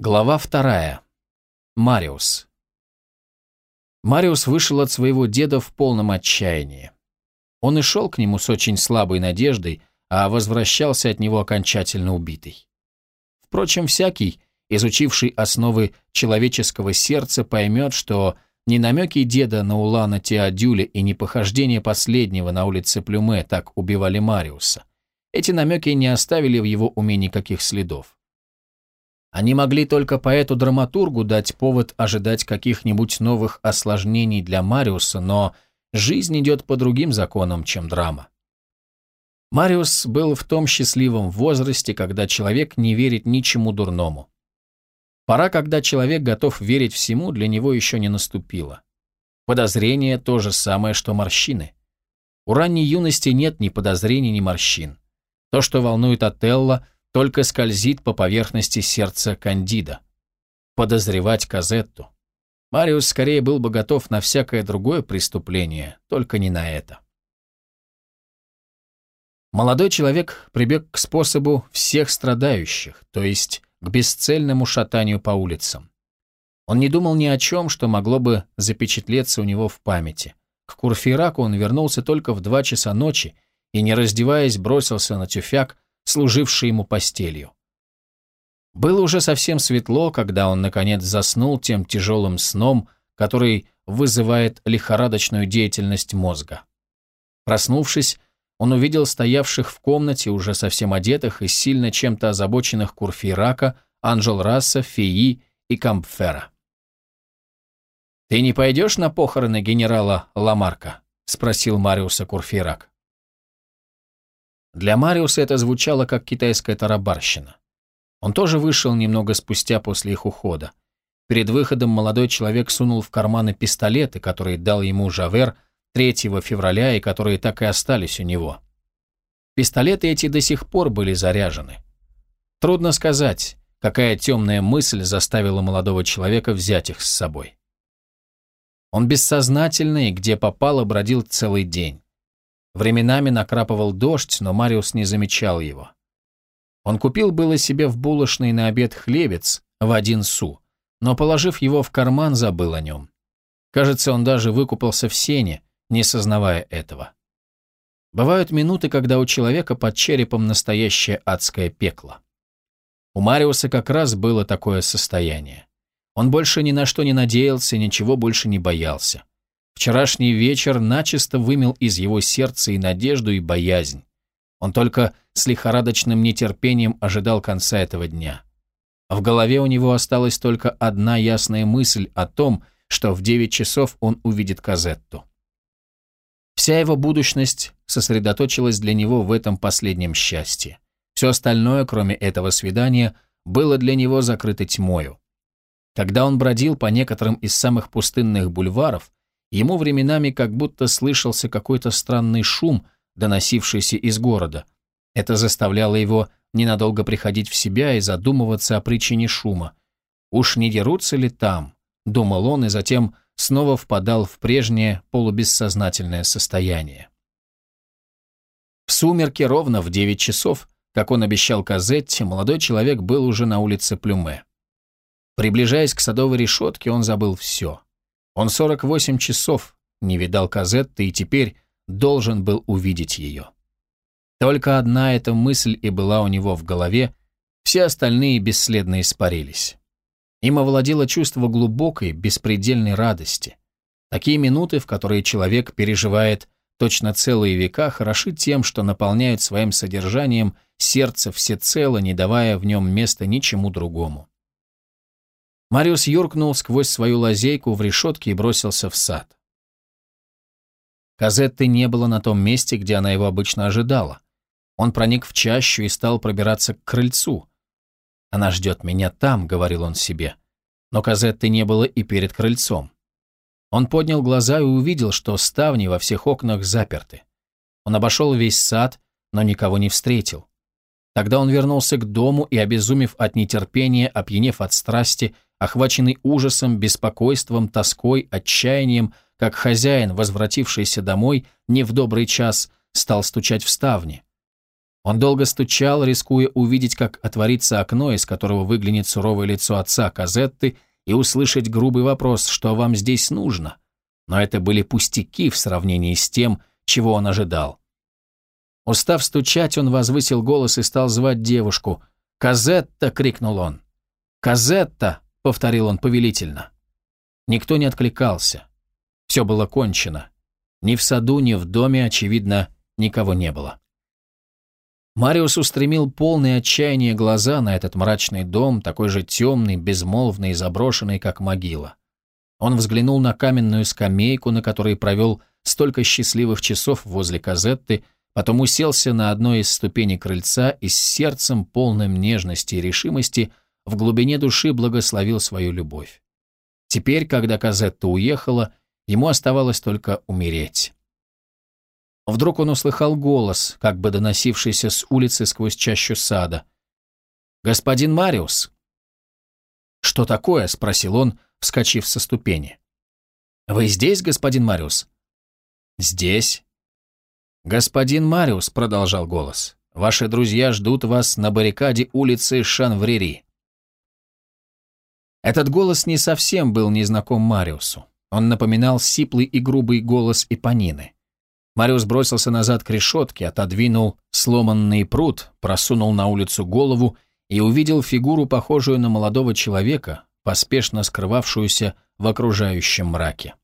Глава вторая. Мариус. Мариус вышел от своего деда в полном отчаянии. Он и шел к нему с очень слабой надеждой, а возвращался от него окончательно убитый. Впрочем, всякий, изучивший основы человеческого сердца, поймет, что ни намеки деда на Улана Теодюля и ни похождение последнего на улице Плюме так убивали Мариуса. Эти намеки не оставили в его уме никаких следов. Они могли только поэту-драматургу дать повод ожидать каких-нибудь новых осложнений для Мариуса, но жизнь идет по другим законам, чем драма. Мариус был в том счастливом возрасте, когда человек не верит ничему дурному. Пора, когда человек готов верить всему, для него еще не наступила. Подозрение – то же самое, что морщины. У ранней юности нет ни подозрений, ни морщин. То, что волнует Отелло – только скользит по поверхности сердца Кандида. Подозревать Казетту. Мариус скорее был бы готов на всякое другое преступление, только не на это. Молодой человек прибег к способу всех страдающих, то есть к бесцельному шатанию по улицам. Он не думал ни о чем, что могло бы запечатлеться у него в памяти. К Курфейраку он вернулся только в два часа ночи и, не раздеваясь, бросился на тюфяк, служивший ему постелью. Было уже совсем светло, когда он, наконец, заснул тем тяжелым сном, который вызывает лихорадочную деятельность мозга. Проснувшись, он увидел стоявших в комнате, уже совсем одетых и сильно чем-то озабоченных Курфейрака, Анжел Расса, Феи и Кампфера. «Ты не пойдешь на похороны генерала Ламарка?» — спросил Мариуса Курфейрак. Для Мариуса это звучало как китайская тарабарщина. Он тоже вышел немного спустя после их ухода. Перед выходом молодой человек сунул в карманы пистолеты, которые дал ему Жавер 3 февраля и которые так и остались у него. Пистолеты эти до сих пор были заряжены. Трудно сказать, какая темная мысль заставила молодого человека взять их с собой. Он бессознательно и где попало бродил целый день. Временами накрапывал дождь, но Мариус не замечал его. Он купил было себе в булочной на обед хлебец в один су, но, положив его в карман, забыл о нем. Кажется, он даже выкупался в сене, не сознавая этого. Бывают минуты, когда у человека под черепом настоящее адское пекло. У Мариуса как раз было такое состояние. Он больше ни на что не надеялся, ничего больше не боялся. Вчерашний вечер начисто вымел из его сердца и надежду, и боязнь. Он только с лихорадочным нетерпением ожидал конца этого дня. В голове у него осталась только одна ясная мысль о том, что в девять часов он увидит Казетту. Вся его будущность сосредоточилась для него в этом последнем счастье. Все остальное, кроме этого свидания, было для него закрыто тьмою. Когда он бродил по некоторым из самых пустынных бульваров, Ему временами как будто слышался какой-то странный шум, доносившийся из города. Это заставляло его ненадолго приходить в себя и задумываться о причине шума. «Уж не дерутся ли там?» — думал он, и затем снова впадал в прежнее полубессознательное состояние. В сумерке ровно в девять часов, как он обещал Казетте, молодой человек был уже на улице Плюме. Приближаясь к садовой решетке, он забыл все. Он 48 часов не видал Казетты и теперь должен был увидеть ее. Только одна эта мысль и была у него в голове, все остальные бесследно испарились. Им овладело чувство глубокой, беспредельной радости. Такие минуты, в которые человек переживает точно целые века, хороши тем, что наполняют своим содержанием сердце всецело, не давая в нем места ничему другому. Мариус юркнул сквозь свою лазейку в решетке и бросился в сад. Казетты не было на том месте, где она его обычно ожидала. Он проник в чащу и стал пробираться к крыльцу. «Она ждет меня там», — говорил он себе. Но Казетты не было и перед крыльцом. Он поднял глаза и увидел, что ставни во всех окнах заперты. Он обошел весь сад, но никого не встретил. Тогда он вернулся к дому и, обезумев от нетерпения, опьянев от страсти, охваченный ужасом, беспокойством, тоской, отчаянием, как хозяин, возвратившийся домой, не в добрый час, стал стучать в ставни. Он долго стучал, рискуя увидеть, как отворится окно, из которого выглянет суровое лицо отца Казетты, и услышать грубый вопрос, что вам здесь нужно. Но это были пустяки в сравнении с тем, чего он ожидал. Устав стучать, он возвысил голос и стал звать девушку. «Казетта!» — крикнул он. «Казетта!» — повторил он повелительно. Никто не откликался. Все было кончено. Ни в саду, ни в доме, очевидно, никого не было. Мариус устремил полные отчаяния глаза на этот мрачный дом, такой же темный, безмолвный и заброшенный, как могила. Он взглянул на каменную скамейку, на которой провел столько счастливых часов возле Казетты, потом уселся на одной из ступеней крыльца и с сердцем, полным нежности и решимости, в глубине души благословил свою любовь. Теперь, когда Казетта уехала, ему оставалось только умереть. Вдруг он услыхал голос, как бы доносившийся с улицы сквозь чащу сада. «Господин Мариус!» «Что такое?» — спросил он, вскочив со ступени. «Вы здесь, господин Мариус?» «Здесь». «Господин Мариус», — продолжал голос, — «ваши друзья ждут вас на баррикаде улицы Шанврери». Этот голос не совсем был незнаком Мариусу. Он напоминал сиплый и грубый голос Ипонины. Мариус бросился назад к решетке, отодвинул сломанный пруд, просунул на улицу голову и увидел фигуру, похожую на молодого человека, поспешно скрывавшуюся в окружающем мраке.